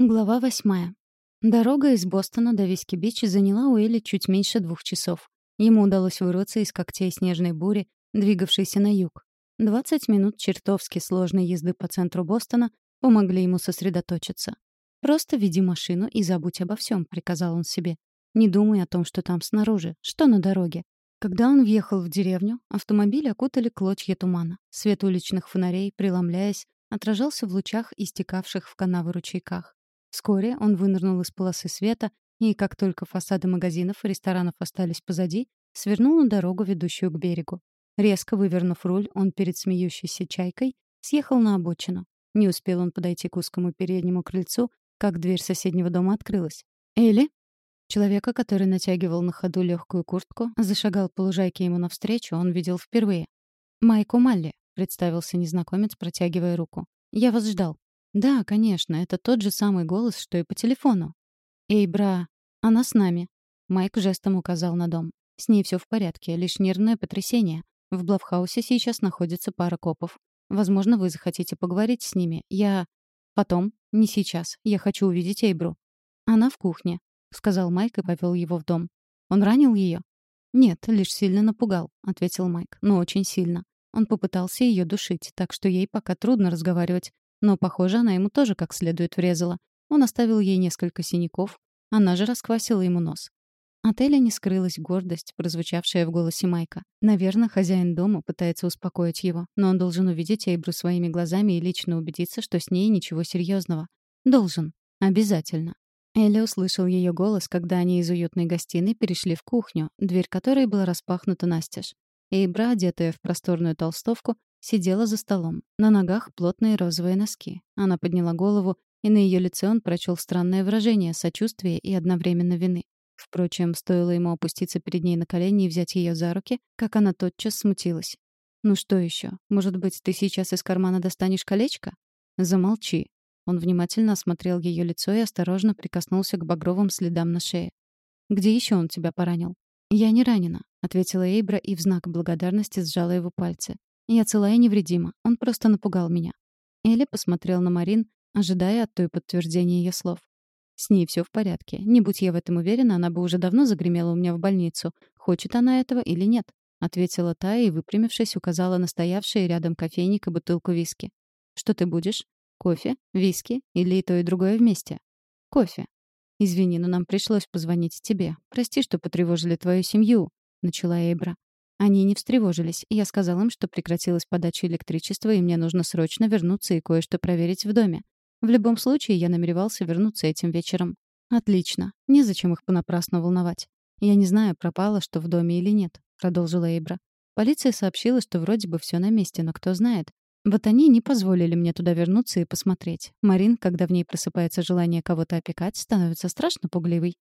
Глава восьмая. Дорога из Бостона до Виски-Бич заняла у Элли чуть меньше двух часов. Ему удалось вырваться из когтей снежной бури, двигавшейся на юг. Двадцать минут чертовски сложной езды по центру Бостона помогли ему сосредоточиться. «Просто веди машину и забудь обо всем», — приказал он себе. «Не думай о том, что там снаружи, что на дороге». Когда он въехал в деревню, автомобиль окутали клочья тумана. Свет уличных фонарей, преломляясь, отражался в лучах, истекавших в канавы ручейках. Вскоре он вынырнул из полосы света и, как только фасады магазинов и ресторанов остались позади, свернул на дорогу, ведущую к берегу. Резко вывернув руль, он перед смеющейся чайкой съехал на обочину. Не успел он подойти к узкому переднему крыльцу, как дверь соседнего дома открылась. «Элли?» Человека, который натягивал на ходу легкую куртку, зашагал по лужайке ему навстречу, он видел впервые. «Майк Малли», — представился незнакомец, протягивая руку. «Я вас ждал». Да, конечно, это тот же самый голос, что и по телефону. «Эй, бра, она с нами». Майк жестом указал на дом. С ней все в порядке, лишь нервное потрясение. В Блавхаусе сейчас находится пара копов. Возможно, вы захотите поговорить с ними. Я... Потом. Не сейчас. Я хочу увидеть Эйбру. Она в кухне, — сказал Майк и повел его в дом. Он ранил ее? Нет, лишь сильно напугал, — ответил Майк. Но очень сильно. Он попытался ее душить, так что ей пока трудно разговаривать. Но, похоже, она ему тоже как следует врезала. Он оставил ей несколько синяков. Она же расквасила ему нос. От Эли не скрылась гордость, прозвучавшая в голосе Майка. Наверное, хозяин дома пытается успокоить его, но он должен увидеть Эйбру своими глазами и лично убедиться, что с ней ничего серьезного. Должен. Обязательно. Элли услышал ее голос, когда они из уютной гостиной перешли в кухню, дверь которой была распахнута настежь. Эйбра, одетая в просторную толстовку, Сидела за столом. На ногах плотные розовые носки. Она подняла голову, и на ее лице он прочел странное выражение сочувствия и одновременно вины. Впрочем, стоило ему опуститься перед ней на колени и взять ее за руки, как она тотчас смутилась. «Ну что еще? Может быть, ты сейчас из кармана достанешь колечко?» «Замолчи». Он внимательно осмотрел ее лицо и осторожно прикоснулся к багровым следам на шее. «Где еще он тебя поранил?» «Я не ранена», — ответила Эйбра и в знак благодарности сжала его пальцы. Я целая и невредима. Он просто напугал меня. Элли посмотрел на Марин, ожидая от той подтверждения ее слов. С ней все в порядке. Не будь я в этом уверена, она бы уже давно загремела у меня в больницу. Хочет она этого или нет? Ответила та и, выпрямившись, указала на стоявшие рядом кофейник и бутылку виски. Что ты будешь? Кофе? Виски? Или и то, и другое вместе? Кофе. Извини, но нам пришлось позвонить тебе. Прости, что потревожили твою семью, начала Эйбра. Они не встревожились, и я сказал им, что прекратилась подача электричества, и мне нужно срочно вернуться и кое-что проверить в доме. В любом случае, я намеревался вернуться этим вечером. Отлично. Незачем их понапрасну волновать. Я не знаю, пропало что в доме или нет, продолжила Эйбра. Полиция сообщила, что вроде бы все на месте, но кто знает. Вот они не позволили мне туда вернуться и посмотреть. Марин, когда в ней просыпается желание кого-то опекать, становится страшно пугливой.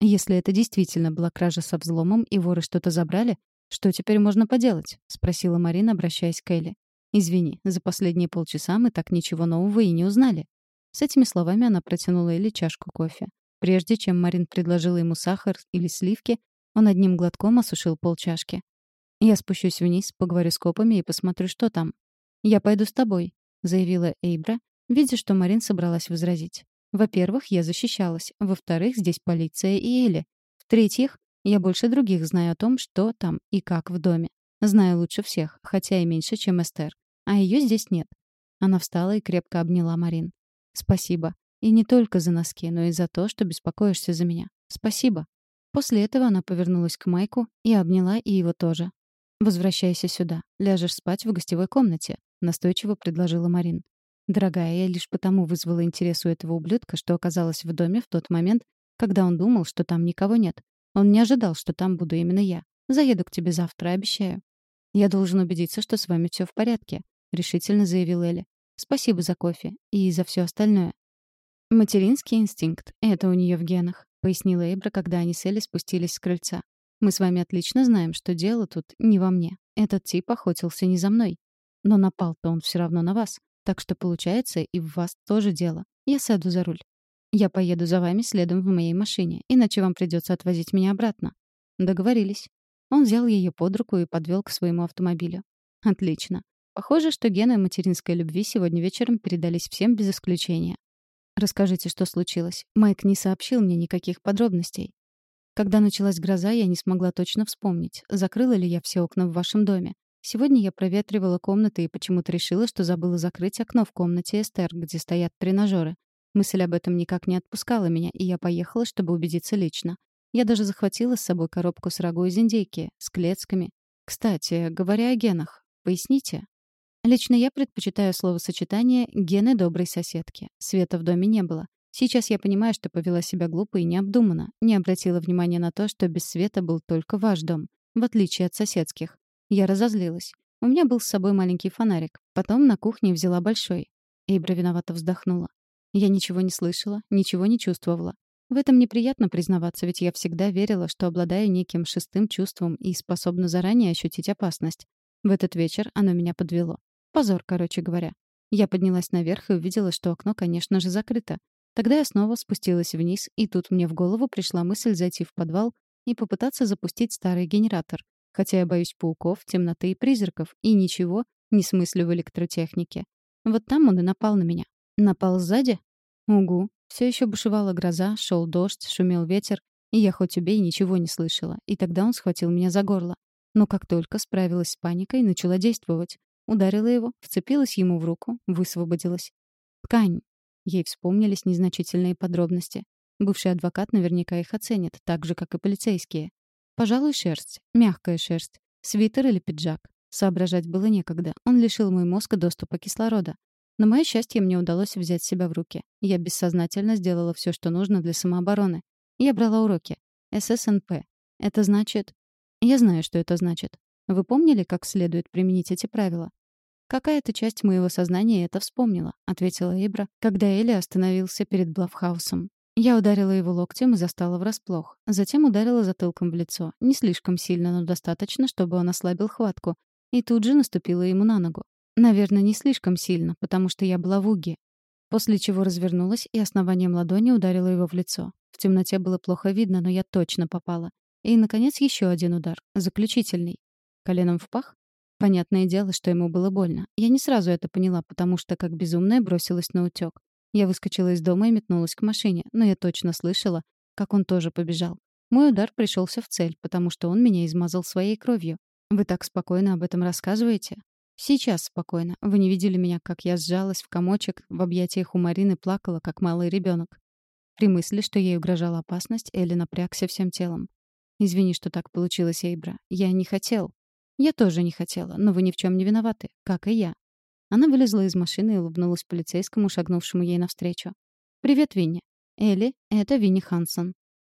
Если это действительно была кража со взломом и воры что-то забрали, «Что теперь можно поделать?» — спросила Марина, обращаясь к Элли. «Извини, за последние полчаса мы так ничего нового и не узнали». С этими словами она протянула Элли чашку кофе. Прежде чем Марин предложила ему сахар или сливки, он одним глотком осушил полчашки. «Я спущусь вниз, поговорю с копами и посмотрю, что там». «Я пойду с тобой», — заявила Эйбра, видя, что Марин собралась возразить. «Во-первых, я защищалась. Во-вторых, здесь полиция и Элли. В-третьих, я больше других знаю о том, что там и как в доме. Знаю лучше всех, хотя и меньше, чем Эстер. А ее здесь нет. Она встала и крепко обняла Марин. «Спасибо. И не только за носки, но и за то, что беспокоишься за меня. Спасибо». После этого она повернулась к Майку и обняла и его тоже. «Возвращайся сюда. Ляжешь спать в гостевой комнате», — настойчиво предложила Марин. «Дорогая, я лишь потому вызвала интерес у этого ублюдка, что оказалась в доме в тот момент, когда он думал, что там никого нет. Он не ожидал, что там буду именно я. Заеду к тебе завтра, обещаю. Я должен убедиться, что с вами все в порядке, решительно заявил Элли. Спасибо за кофе и за все остальное. Материнский инстинкт это у нее в генах, пояснила Эйбра, когда они с Элли спустились с крыльца. Мы с вами отлично знаем, что дело тут не во мне. Этот тип охотился не за мной. Но напал-то он все равно на вас. Так что получается, и в вас тоже дело. Я сяду за руль. Я поеду за вами следом в моей машине, иначе вам придется отвозить меня обратно. Договорились. Он взял ее под руку и подвел к своему автомобилю. Отлично. Похоже, что гены материнской любви сегодня вечером передались всем без исключения. Расскажите, что случилось. Майк не сообщил мне никаких подробностей. Когда началась гроза, я не смогла точно вспомнить, закрыла ли я все окна в вашем доме. Сегодня я проветривала комнаты и почему-то решила, что забыла закрыть окно в комнате Эстер, где стоят тренажеры. Мысль об этом никак не отпускала меня, и я поехала, чтобы убедиться лично. Я даже захватила с собой коробку с рагу из индейки, с клетками. Кстати, говоря о генах, поясните. Лично я предпочитаю словосочетание «гены доброй соседки». Света в доме не было. Сейчас я понимаю, что повела себя глупо и необдуманно, не обратила внимания на то, что без света был только ваш дом, в отличие от соседских. Я разозлилась. У меня был с собой маленький фонарик. Потом на кухне взяла большой. Эйбра виновато вздохнула. Я ничего не слышала, ничего не чувствовала. В этом неприятно признаваться, ведь я всегда верила, что обладаю неким шестым чувством и способна заранее ощутить опасность. В этот вечер оно меня подвело. Позор, короче говоря. Я поднялась наверх и увидела, что окно, конечно же, закрыто. Тогда я снова спустилась вниз, и тут мне в голову пришла мысль зайти в подвал и попытаться запустить старый генератор. Хотя я боюсь пауков, темноты и призраков, и ничего не смыслю в электротехнике. Вот там он и напал на меня. Напал сзади? Угу. Все еще бушевала гроза, шел дождь, шумел ветер, и я хоть убей ничего не слышала. И тогда он схватил меня за горло. Но как только справилась с паникой, начала действовать. Ударила его, вцепилась ему в руку, высвободилась. Ткань. Ей вспомнились незначительные подробности. Бывший адвокат наверняка их оценит, так же, как и полицейские. Пожалуй, шерсть. Мягкая шерсть. Свитер или пиджак. Соображать было некогда. Он лишил мой мозг доступа кислорода. На мое счастье, мне удалось взять себя в руки. Я бессознательно сделала все, что нужно для самообороны. Я брала уроки. ССНП. Это значит... Я знаю, что это значит. Вы помнили, как следует применить эти правила? «Какая-то часть моего сознания это вспомнила», — ответила Эбра, когда Элли остановился перед Блавхаусом. Я ударила его локтем и застала врасплох. Затем ударила затылком в лицо. Не слишком сильно, но достаточно, чтобы он ослабил хватку. И тут же наступила ему на ногу. Наверное, не слишком сильно, потому что я была в уге. После чего развернулась и основанием ладони ударила его в лицо. В темноте было плохо видно, но я точно попала. И, наконец, еще один удар. Заключительный. Коленом в пах? Понятное дело, что ему было больно. Я не сразу это поняла, потому что как безумная бросилась на утёк. Я выскочила из дома и метнулась к машине, но я точно слышала, как он тоже побежал. Мой удар пришелся в цель, потому что он меня измазал своей кровью. Вы так спокойно об этом рассказываете? Сейчас спокойно. Вы не видели меня, как я сжалась в комочек, в объятиях у Марины плакала, как малый ребенок. При мысли, что ей угрожала опасность, Элли напрягся всем телом. «Извини, что так получилось, Эйбра. Я не хотел». «Я тоже не хотела, но вы ни в чем не виноваты, как и я». Она вылезла из машины и улыбнулась полицейскому, шагнувшему ей навстречу. «Привет, Винни. Элли, это Винни Хансон».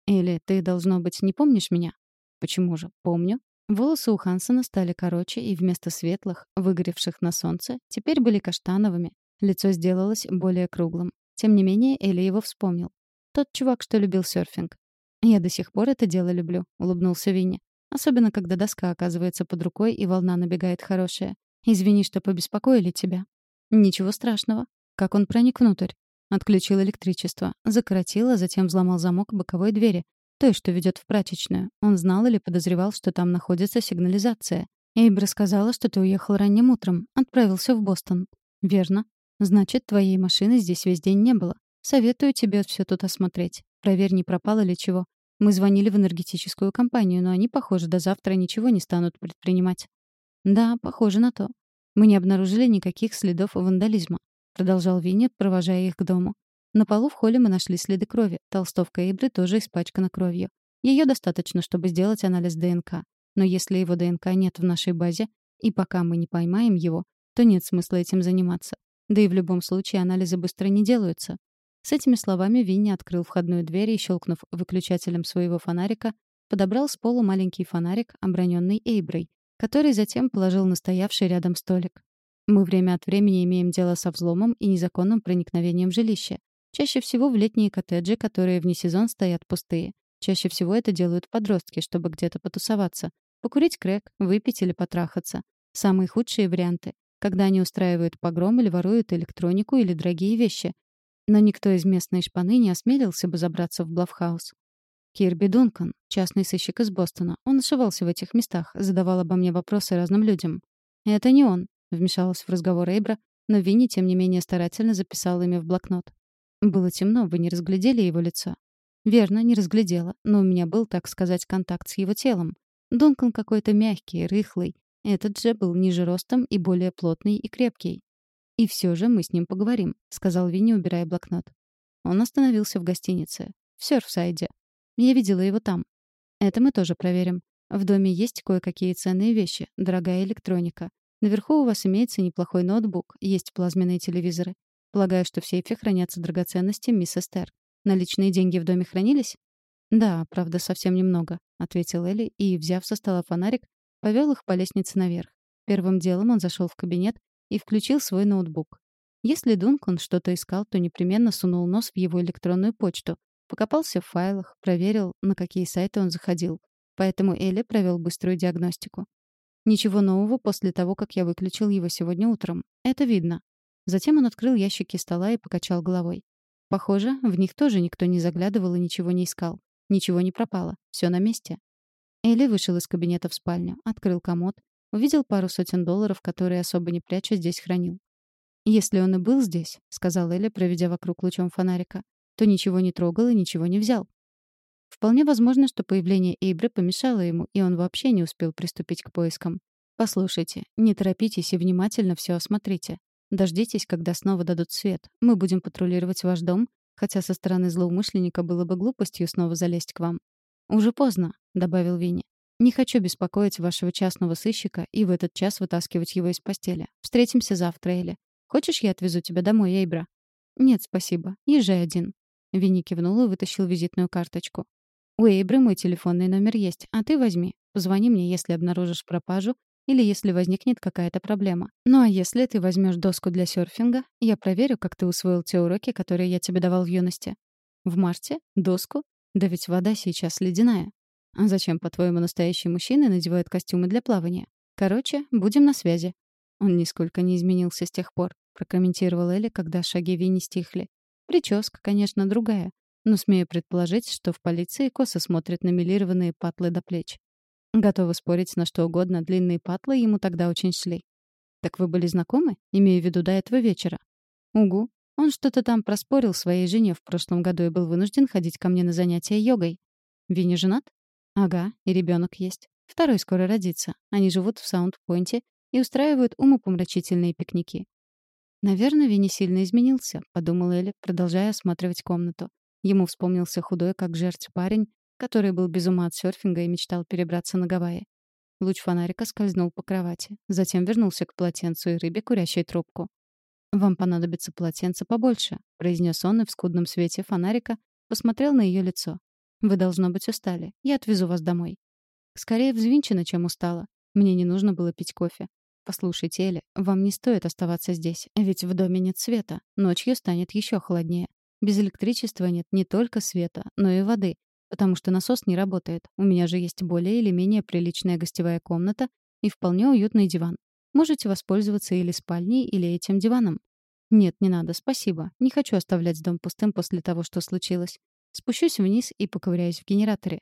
«Элли, ты, должно быть, не помнишь меня?» «Почему же? Помню». Волосы у Хансона стали короче и вместо светлых, выгоревших на солнце, теперь были каштановыми. Лицо сделалось более круглым. Тем не менее, Элли его вспомнил. Тот чувак, что любил серфинг. «Я до сих пор это дело люблю», — улыбнулся Винни. Особенно, когда доска оказывается под рукой и волна набегает хорошая. Извини, что побеспокоили тебя. Ничего страшного. Как он проник внутрь? Отключил электричество, закоротил, а затем взломал замок боковой двери, той, что ведет в прачечную. Он знал или подозревал, что там находится сигнализация. Эйбра сказала, что ты уехал ранним утром, отправился в Бостон. Верно. Значит, твоей машины здесь весь день не было. Советую тебе все тут осмотреть. Проверь, не пропало ли чего. Мы звонили в энергетическую компанию, но они, похоже, до завтра ничего не станут предпринимать. Да, похоже на то. Мы не обнаружили никаких следов вандализма, продолжал Винни, провожая их к дому. На полу в холле мы нашли следы крови. Толстовка Эйбры тоже испачкана кровью. Ее достаточно, чтобы сделать анализ ДНК. Но если его ДНК нет в нашей базе, и пока мы не поймаем его, то нет смысла этим заниматься. Да и в любом случае анализы быстро не делаются. С этими словами Винни открыл входную дверь и, щелкнув выключателем своего фонарика, подобрал с пола маленький фонарик, оброненный Эйброй, который затем положил на стоявший рядом столик. Мы время от времени имеем дело со взломом и незаконным проникновением в жилище. Чаще всего в летние коттеджи, которые вне сезон стоят пустые. Чаще всего это делают подростки, чтобы где-то потусоваться. Покурить крэк, выпить или потрахаться. Самые худшие варианты, когда они устраивают погром или воруют электронику или дорогие вещи, но никто из местной шпаны не осмелился бы забраться в Блавхаус. Кирби Дункан, частный сыщик из Бостона. Он ошивался в этих местах, задавал обо мне вопросы разным людям. «Это не он», — вмешалась в разговор Эйбра, но Винни, тем не менее, старательно записал имя в блокнот. Было темно, вы не разглядели его лицо. Верно, не разглядела, но у меня был, так сказать, контакт с его телом. Дункан какой-то мягкий, рыхлый. Этот же был ниже ростом и более плотный и крепкий. «И все же мы с ним поговорим», — сказал Винни, убирая блокнот. Он остановился в гостинице. В Сёрфсайде. Я видела его там. Это мы тоже проверим. В доме есть кое-какие ценные вещи, дорогая электроника. Наверху у вас имеется неплохой ноутбук, есть плазменные телевизоры. Полагаю, что в сейфе хранятся драгоценности мисс Эстер. Наличные деньги в доме хранились? Да, правда, совсем немного, ответил Элли и, взяв со стола фонарик, повел их по лестнице наверх. Первым делом он зашел в кабинет и включил свой ноутбук. Если Дункан что-то искал, то непременно сунул нос в его электронную почту, покопался в файлах, проверил, на какие сайты он заходил. Поэтому Элли провел быструю диагностику. Ничего нового после того, как я выключил его сегодня утром. Это видно. Затем он открыл ящики стола и покачал головой. Похоже, в них тоже никто не заглядывал и ничего не искал. Ничего не пропало. Все на месте. Элли вышел из кабинета в спальню, открыл комод, увидел пару сотен долларов, которые особо не пряча здесь хранил. «Если он и был здесь», — сказал Элли, проведя вокруг лучом фонарика, то ничего не трогал и ничего не взял. Вполне возможно, что появление Эйбры помешало ему, и он вообще не успел приступить к поискам. Послушайте, не торопитесь и внимательно все осмотрите. Дождитесь, когда снова дадут свет. Мы будем патрулировать ваш дом, хотя со стороны злоумышленника было бы глупостью снова залезть к вам. Уже поздно, добавил Винни. Не хочу беспокоить вашего частного сыщика и в этот час вытаскивать его из постели. Встретимся завтра, Элли. Хочешь, я отвезу тебя домой, Эйбра? Нет, спасибо. Езжай один. Винни кивнул и вытащил визитную карточку. У Эйбры мой телефонный номер есть, а ты возьми. Позвони мне, если обнаружишь пропажу или если возникнет какая-то проблема. Ну а если ты возьмешь доску для серфинга, я проверю, как ты усвоил те уроки, которые я тебе давал в юности. В марте? Доску? Да ведь вода сейчас ледяная. А зачем, по-твоему, настоящие мужчины надевают костюмы для плавания? Короче, будем на связи. Он нисколько не изменился с тех пор, прокомментировал Элли, когда шаги Винни стихли. Прическа, конечно, другая, но смею предположить, что в полиции косо смотрят на милированные патлы до плеч. Готовы спорить на что угодно, длинные патлы ему тогда очень шли. «Так вы были знакомы? Имею в виду до этого вечера». «Угу. Он что-то там проспорил своей жене в прошлом году и был вынужден ходить ко мне на занятия йогой. Винни женат?» «Ага, и ребенок есть. Второй скоро родится. Они живут в Саунд-Пойнте и устраивают умопомрачительные пикники». «Наверное, Винни сильно изменился», — подумала Элли, продолжая осматривать комнату. Ему вспомнился худой, как жертв парень, который был без ума от серфинга и мечтал перебраться на Гавайи. Луч фонарика скользнул по кровати, затем вернулся к полотенцу и рыбе, курящей трубку. «Вам понадобится полотенце побольше», — произнес он и в скудном свете фонарика посмотрел на ее лицо. «Вы, должно быть, устали. Я отвезу вас домой». Скорее взвинчена, чем устала. Мне не нужно было пить кофе. Послушайте, Эля, вам не стоит оставаться здесь, ведь в доме нет света. Ночью станет еще холоднее. Без электричества нет не только света, но и воды, потому что насос не работает. У меня же есть более или менее приличная гостевая комната и вполне уютный диван. Можете воспользоваться или спальней, или этим диваном. Нет, не надо, спасибо. Не хочу оставлять дом пустым после того, что случилось. Спущусь вниз и поковыряюсь в генераторе.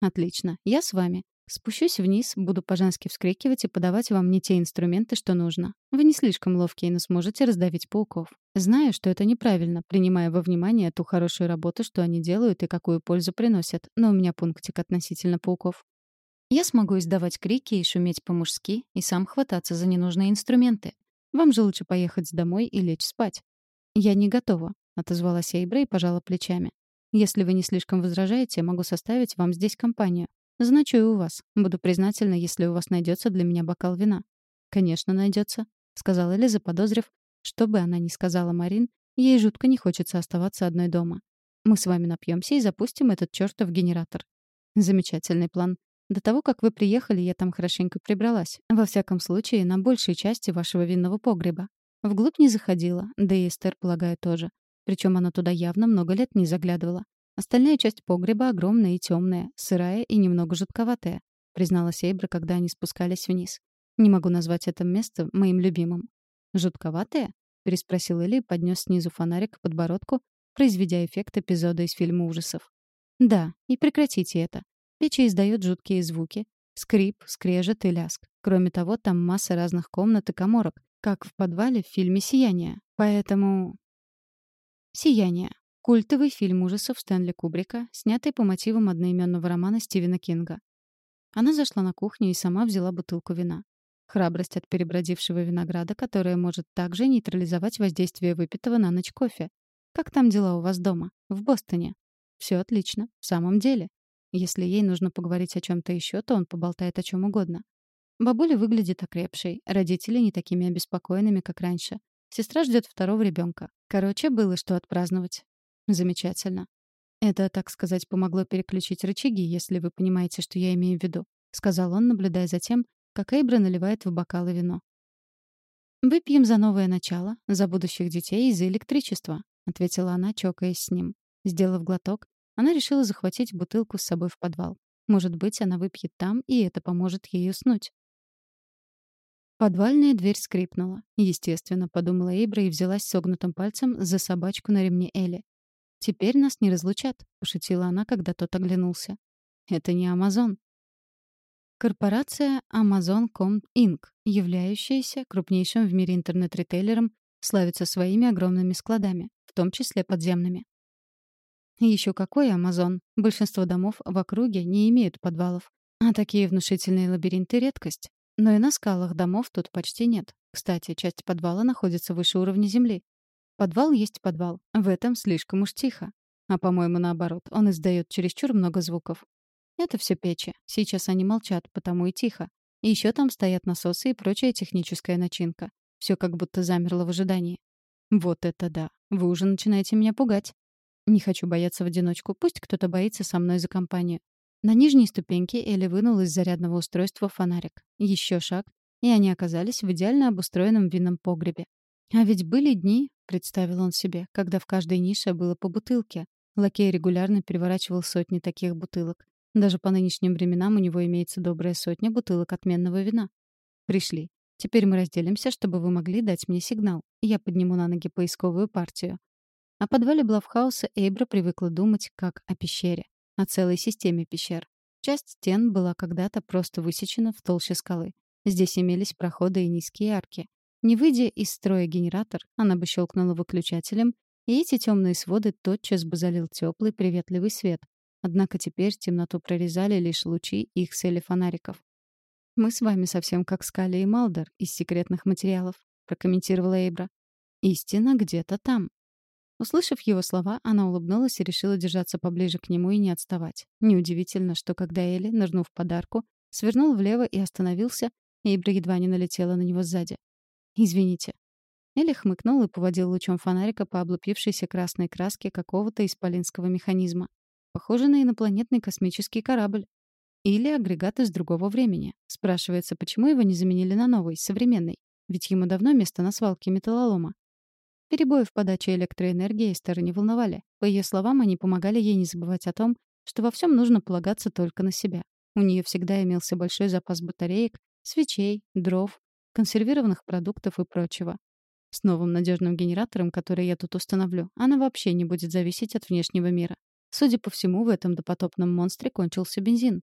Отлично, я с вами. Спущусь вниз, буду по-женски вскрикивать и подавать вам не те инструменты, что нужно. Вы не слишком ловкие, но сможете раздавить пауков. Знаю, что это неправильно, принимая во внимание ту хорошую работу, что они делают и какую пользу приносят, но у меня пунктик относительно пауков. Я смогу издавать крики и шуметь по-мужски, и сам хвататься за ненужные инструменты. Вам же лучше поехать домой и лечь спать. Я не готова, отозвалась Эйбра и пожала плечами. Если вы не слишком возражаете, могу составить вам здесь компанию. «Значу у вас. Буду признательна, если у вас найдется для меня бокал вина». «Конечно, найдется», — сказала Лиза, подозрив, что бы она ни сказала Марин, ей жутко не хочется оставаться одной дома. «Мы с вами напьемся и запустим этот чертов генератор». «Замечательный план. До того, как вы приехали, я там хорошенько прибралась. Во всяком случае, на большей части вашего винного погреба. Вглубь не заходила, да и Эстер, полагаю, тоже. Причем она туда явно много лет не заглядывала. Остальная часть погреба огромная и темная, сырая и немного жутковатая, призналась Эйбра, когда они спускались вниз. Не могу назвать это место моим любимым. Жутковатая? переспросил Элли и поднес снизу фонарик к подбородку, произведя эффект эпизода из фильма ужасов. Да, и прекратите это. Печь издает жуткие звуки. Скрип, скрежет и ляск. Кроме того, там масса разных комнат и коморок, как в подвале в фильме «Сияние». Поэтому... Сияние. Культовый фильм ужасов Стэнли Кубрика, снятый по мотивам одноименного романа Стивена Кинга. Она зашла на кухню и сама взяла бутылку вина. Храбрость от перебродившего винограда, которая может также нейтрализовать воздействие выпитого на ночь кофе. Как там дела у вас дома? В Бостоне? Все отлично. В самом деле. Если ей нужно поговорить о чем то еще, то он поболтает о чем угодно. Бабуля выглядит окрепшей, родители не такими обеспокоенными, как раньше. Сестра ждет второго ребенка. Короче, было что отпраздновать. Замечательно. Это, так сказать, помогло переключить рычаги, если вы понимаете, что я имею в виду, сказал он, наблюдая за тем, как Эйбра наливает в бокалы вино. «Выпьем за новое начало, за будущих детей и за электричество», — ответила она, чокаясь с ним. Сделав глоток, она решила захватить бутылку с собой в подвал. Может быть, она выпьет там, и это поможет ей уснуть. Подвальная дверь скрипнула. Естественно, подумала Эйбра и взялась согнутым пальцем за собачку на ремне Элли. «Теперь нас не разлучат», — пошутила она, когда тот оглянулся. «Это не Амазон», Корпорация Amazon.com Inc., являющаяся крупнейшим в мире интернет-ритейлером, славится своими огромными складами, в том числе подземными. Еще какой Amazon? Большинство домов в округе не имеют подвалов. А такие внушительные лабиринты — редкость. Но и на скалах домов тут почти нет. Кстати, часть подвала находится выше уровня земли. Подвал есть подвал. В этом слишком уж тихо. А, по-моему, наоборот, он издает чересчур много звуков. Это все печи. Сейчас они молчат, потому и тихо. И еще там стоят насосы и прочая техническая начинка. Все как будто замерло в ожидании. Вот это да. Вы уже начинаете меня пугать. Не хочу бояться в одиночку. Пусть кто-то боится со мной за компанию. На нижней ступеньке Элли вынул из зарядного устройства фонарик. Еще шаг, и они оказались в идеально обустроенном винном погребе. А ведь были дни, представил он себе, когда в каждой нише было по бутылке. Лакей регулярно переворачивал сотни таких бутылок. Даже по нынешним временам у него имеется добрая сотня бутылок отменного вина. Пришли. Теперь мы разделимся, чтобы вы могли дать мне сигнал. Я подниму на ноги поисковую партию. О подвале Блавхауса Эйбра привыкла думать как о пещере, о целой системе пещер. Часть стен была когда-то просто высечена в толще скалы. Здесь имелись проходы и низкие арки. Не выйдя из строя генератор, она бы щелкнула выключателем, и эти темные своды тотчас бы залил теплый приветливый свет, Однако теперь темноту прорезали лишь лучи их цели фонариков. «Мы с вами совсем как Скали и Малдер из секретных материалов», — прокомментировала Эйбра. «Истина где-то там». Услышав его слова, она улыбнулась и решила держаться поближе к нему и не отставать. Неудивительно, что когда Элли, нырнув подарку, свернул влево и остановился, Эйбра едва не налетела на него сзади. «Извините». Элли хмыкнул и поводил лучом фонарика по облупившейся красной краске какого-то исполинского механизма. Похоже на инопланетный космический корабль. Или агрегат из другого времени. Спрашивается, почему его не заменили на новый, современный? Ведь ему давно место на свалке металлолома. Перебои в подаче электроэнергии Эстер не волновали. По ее словам, они помогали ей не забывать о том, что во всем нужно полагаться только на себя. У нее всегда имелся большой запас батареек, свечей, дров, консервированных продуктов и прочего. С новым надежным генератором, который я тут установлю, она вообще не будет зависеть от внешнего мира. Судя по всему, в этом допотопном монстре кончился бензин.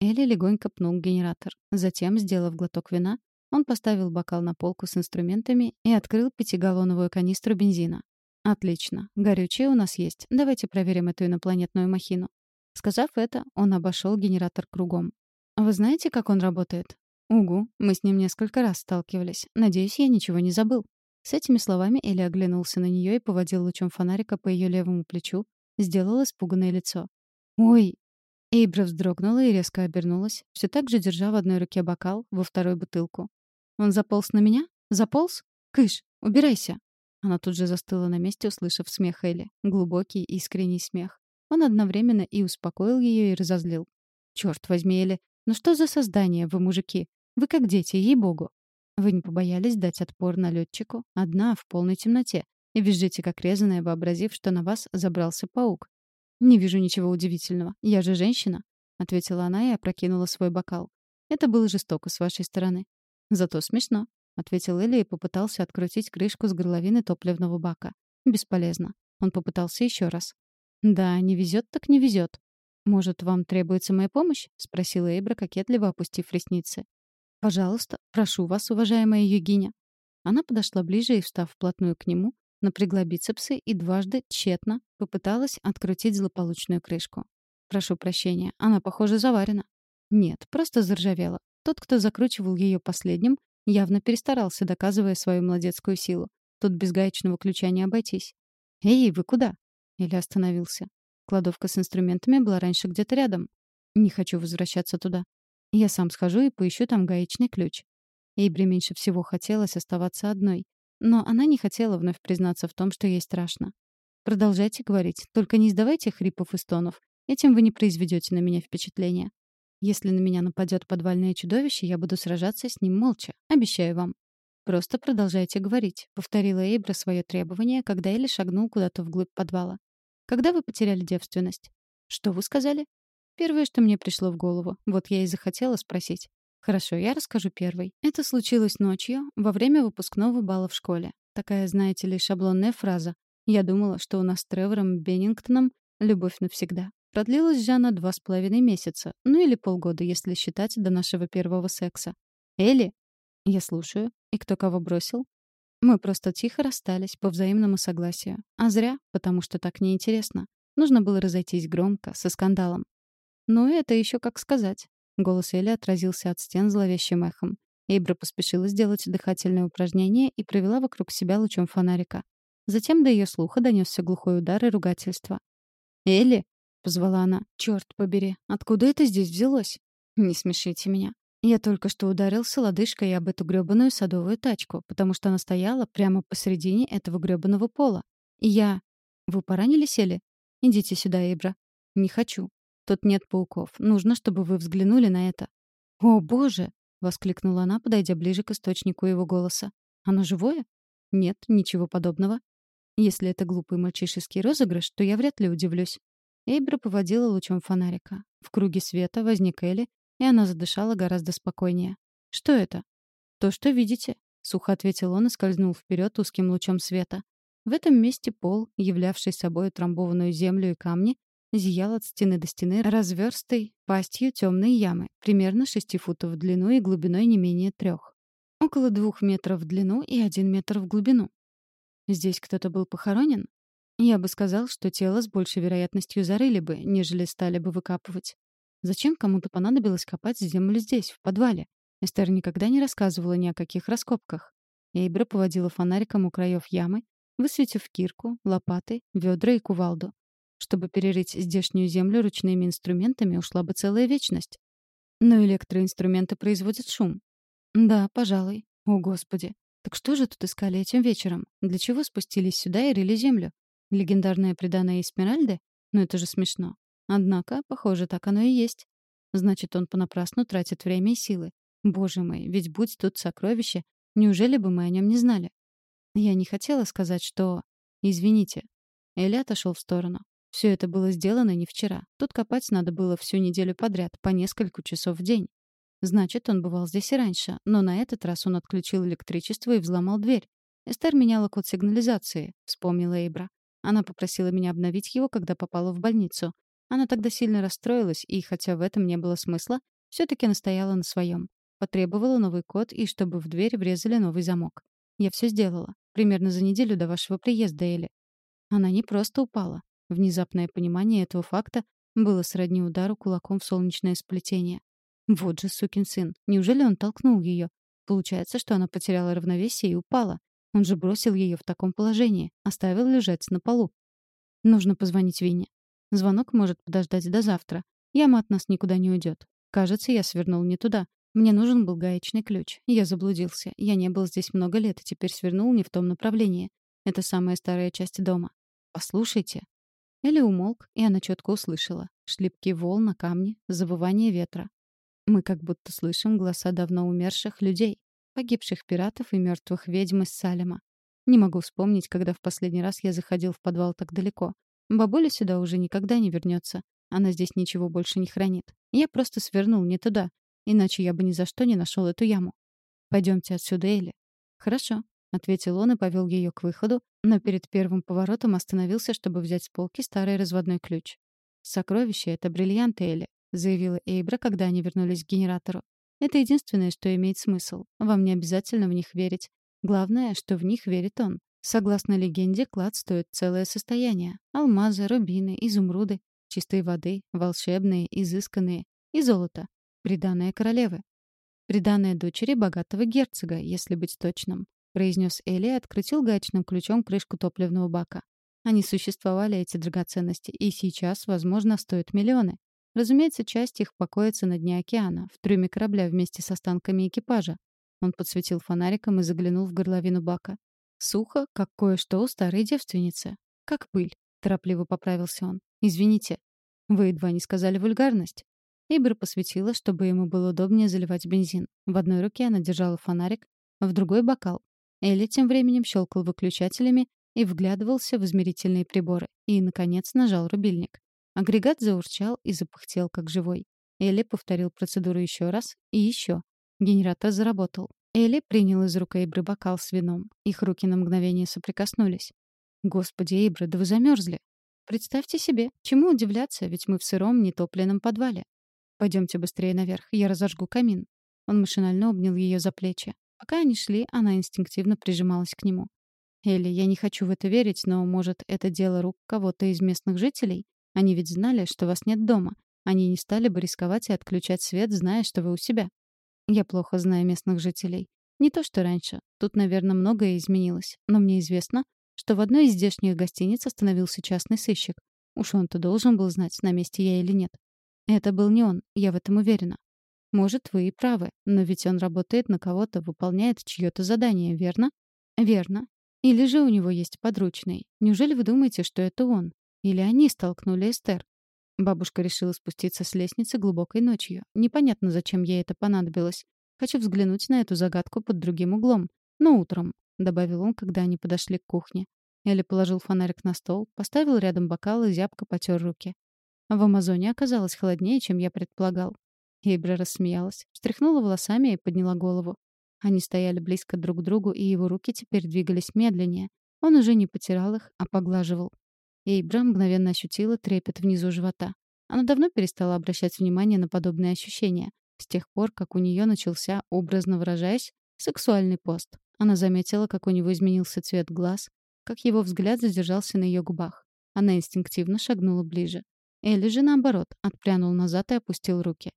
Элли легонько пнул генератор. Затем, сделав глоток вина, он поставил бокал на полку с инструментами и открыл пятигаллоновую канистру бензина. «Отлично. Горючее у нас есть. Давайте проверим эту инопланетную махину». Сказав это, он обошел генератор кругом. «Вы знаете, как он работает?» «Угу. Мы с ним несколько раз сталкивались. Надеюсь, я ничего не забыл». С этими словами Элли оглянулся на нее и поводил лучом фонарика по ее левому плечу, сделал испуганное лицо. «Ой!» Эйбра вздрогнула и резко обернулась, все так же держа в одной руке бокал, во второй — бутылку. «Он заполз на меня? Заполз? Кыш, убирайся!» Она тут же застыла на месте, услышав смех Элли. Глубокий, искренний смех. Он одновременно и успокоил ее, и разозлил. «Черт возьми, Элли, ну что за создание вы, мужики? Вы как дети, ей-богу!» Вы не побоялись дать отпор налетчику, одна, в полной темноте, и визжите как резаная, вообразив, что на вас забрался паук. «Не вижу ничего удивительного. Я же женщина», — ответила она и опрокинула свой бокал. «Это было жестоко с вашей стороны». «Зато смешно», — ответил Элли и попытался открутить крышку с горловины топливного бака. «Бесполезно». Он попытался еще раз. «Да, не везет так не везет. «Может, вам требуется моя помощь?» — спросила Эйбра, кокетливо опустив ресницы. «Пожалуйста, прошу вас, уважаемая Югиня». Она подошла ближе и, встав вплотную к нему, напрягла бицепсы и дважды тщетно попыталась открутить злополучную крышку. Прошу прощения, она, похоже, заварена. Нет, просто заржавела. Тот, кто закручивал ее последним, явно перестарался, доказывая свою молодецкую силу. Тут без гаечного ключа не обойтись. «Эй, вы куда?» Или остановился. Кладовка с инструментами была раньше где-то рядом. Не хочу возвращаться туда. Я сам схожу и поищу там гаечный ключ. Эйбри меньше всего хотелось оставаться одной. Но она не хотела вновь признаться в том, что ей страшно. «Продолжайте говорить, только не издавайте хрипов и стонов. Этим вы не произведете на меня впечатления. Если на меня нападет подвальное чудовище, я буду сражаться с ним молча. Обещаю вам. Просто продолжайте говорить, повторила Эйбра свое требование, когда Элли шагнул куда-то вглубь подвала. Когда вы потеряли девственность? Что вы сказали? Первое, что мне пришло в голову. Вот я и захотела спросить. Хорошо, я расскажу первой. Это случилось ночью, во время выпускного бала в школе. Такая, знаете ли, шаблонная фраза. Я думала, что у нас с Тревором Беннингтоном любовь навсегда. Продлилась же она два с половиной месяца, ну или полгода, если считать до нашего первого секса. Элли? Я слушаю. И кто кого бросил? Мы просто тихо расстались по взаимному согласию. А зря, потому что так неинтересно. Нужно было разойтись громко, со скандалом. Ну, это еще как сказать. Голос Элли отразился от стен зловещим эхом. Эйбра поспешила сделать дыхательное упражнение и провела вокруг себя лучом фонарика. Затем до ее слуха донесся глухой удар и ругательство. «Элли!» — позвала она. «Чёрт побери, откуда это здесь взялось?» «Не смешите меня. Я только что ударился лодыжкой об эту грёбаную садовую тачку, потому что она стояла прямо посередине этого грёбаного пола. И я... Вы поранили сели? Идите сюда, Эйбра. Не хочу. Тут нет пауков. Нужно, чтобы вы взглянули на это. О, боже! воскликнула она, подойдя ближе к источнику его голоса. Оно живое? Нет, ничего подобного. Если это глупый мальчишеский розыгрыш, то я вряд ли удивлюсь. Эйбра поводила лучом фонарика. В круге света возник Элли, и она задышала гораздо спокойнее. «Что это?» «То, что видите», — сухо ответил он и скользнул вперед узким лучом света. В этом месте пол, являвший собой утрамбованную землю и камни, зиял от стены до стены разверстой пастью темной ямы, примерно шести футов в длину и глубиной не менее трех. Около двух метров в длину и один метр в глубину. Здесь кто-то был похоронен? Я бы сказал, что тело с большей вероятностью зарыли бы, нежели стали бы выкапывать. Зачем кому-то понадобилось копать землю здесь, в подвале? Эстер никогда не рассказывала ни о каких раскопках. Эйбра поводила фонариком у краев ямы, высветив кирку, лопаты, ведра и кувалду. Чтобы перерыть здешнюю землю ручными инструментами, ушла бы целая вечность. Но электроинструменты производят шум. Да, пожалуй. О, Господи. Так что же тут искали этим вечером? Для чего спустились сюда и рыли землю? Легендарное преданное Эсмеральды? Ну это же смешно. Однако, похоже, так оно и есть. Значит, он понапрасну тратит время и силы. Боже мой, ведь будь тут сокровище, неужели бы мы о нем не знали? Я не хотела сказать, что... Извините. Элли отошел в сторону. Все это было сделано не вчера. Тут копать надо было всю неделю подряд, по несколько часов в день. Значит, он бывал здесь и раньше, но на этот раз он отключил электричество и взломал дверь. Эстер меняла код сигнализации, вспомнила Эйбра. Она попросила меня обновить его, когда попала в больницу. Она тогда сильно расстроилась, и, хотя в этом не было смысла, все-таки настояла на своем. Потребовала новый код и чтобы в дверь врезали новый замок. Я все сделала. Примерно за неделю до вашего приезда, Элли. Она не просто упала. Внезапное понимание этого факта было сродни удару кулаком в солнечное сплетение. Вот же сукин сын. Неужели он толкнул ее? Получается, что она потеряла равновесие и упала. Он же бросил ее в таком положении, оставил лежать на полу. Нужно позвонить Винне. Звонок может подождать до завтра. Яма от нас никуда не уйдет. Кажется, я свернул не туда. Мне нужен был гаечный ключ. Я заблудился. Я не был здесь много лет и теперь свернул не в том направлении. Это самая старая часть дома. Послушайте. Элли умолк, и она четко услышала. Шлепки волн на камне, завывание ветра. Мы как будто слышим голоса давно умерших людей, погибших пиратов и мертвых ведьм из Салема. Не могу вспомнить, когда в последний раз я заходил в подвал так далеко. Бабуля сюда уже никогда не вернется. Она здесь ничего больше не хранит. Я просто свернул не туда, иначе я бы ни за что не нашел эту яму. Пойдемте отсюда, Элли. Хорошо, ответил он и повел ее к выходу, но перед первым поворотом остановился, чтобы взять с полки старый разводной ключ. Сокровище это бриллианты, Элли, заявила Эйбра, когда они вернулись к генератору. Это единственное, что имеет смысл. Вам не обязательно в них верить. Главное, что в них верит он. Согласно легенде, клад стоит целое состояние. Алмазы, рубины, изумруды, чистой воды, волшебные, изысканные и золото. Приданное королевы. Приданное дочери богатого герцога, если быть точным, произнес Элли и открутил гаечным ключом крышку топливного бака. Они существовали, эти драгоценности, и сейчас, возможно, стоят миллионы. Разумеется, часть их покоится на дне океана, в трюме корабля вместе с останками экипажа. Он подсветил фонариком и заглянул в горловину бака. Сухо, как кое-что у старой девственницы. Как пыль. Торопливо поправился он. «Извините. Вы едва не сказали вульгарность». Эйбер посветила, чтобы ему было удобнее заливать бензин. В одной руке она держала фонарик, в другой — бокал. Элли тем временем щелкал выключателями и вглядывался в измерительные приборы. И, наконец, нажал рубильник. Агрегат заурчал и запыхтел, как живой. Элли повторил процедуру еще раз и еще. Генератор заработал. Элли принял из рук Эйбры бокал с вином. Их руки на мгновение соприкоснулись. «Господи, Эйбра, да вы замерзли!» «Представьте себе, чему удивляться, ведь мы в сыром, нетопленном подвале. Пойдемте быстрее наверх, я разожгу камин». Он машинально обнял ее за плечи. Пока они шли, она инстинктивно прижималась к нему. «Элли, я не хочу в это верить, но, может, это дело рук кого-то из местных жителей? Они ведь знали, что вас нет дома. Они не стали бы рисковать и отключать свет, зная, что вы у себя. Я плохо знаю местных жителей. Не то, что раньше. Тут, наверное, многое изменилось. Но мне известно, что в одной из здешних гостиниц остановился частный сыщик. Уж он-то должен был знать, на месте я или нет. Это был не он, я в этом уверена. Может, вы и правы, но ведь он работает на кого-то, выполняет чье-то задание, верно? Верно. Или же у него есть подручный. Неужели вы думаете, что это он? Или они столкнули Эстер? Бабушка решила спуститься с лестницы глубокой ночью. Непонятно, зачем ей это понадобилось. Хочу взглянуть на эту загадку под другим углом. Но утром, — добавил он, когда они подошли к кухне. Элли положил фонарик на стол, поставил рядом бокал и зябко потер руки. В Амазоне оказалось холоднее, чем я предполагал. Эйбра рассмеялась, встряхнула волосами и подняла голову. Они стояли близко друг к другу, и его руки теперь двигались медленнее. Он уже не потирал их, а поглаживал. Эйбра мгновенно ощутила трепет внизу живота. Она давно перестала обращать внимание на подобные ощущения, с тех пор, как у нее начался, образно выражаясь, сексуальный пост. Она заметила, как у него изменился цвет глаз, как его взгляд задержался на ее губах. Она инстинктивно шагнула ближе. Элли же, наоборот, отпрянул назад и опустил руки.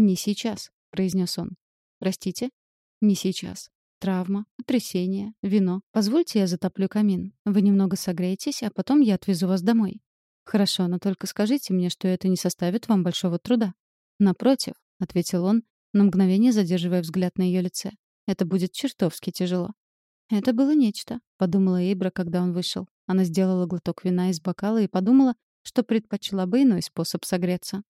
«Не сейчас», — произнес он. «Простите?» «Не сейчас. Травма, потрясение, вино. Позвольте, я затоплю камин. Вы немного согреетесь, а потом я отвезу вас домой. Хорошо, но только скажите мне, что это не составит вам большого труда. Напротив, ответил он, на мгновение задерживая взгляд на ее лице. Это будет чертовски тяжело. Это было нечто, подумала Эйбра, когда он вышел. Она сделала глоток вина из бокала и подумала, что предпочла бы иной способ согреться.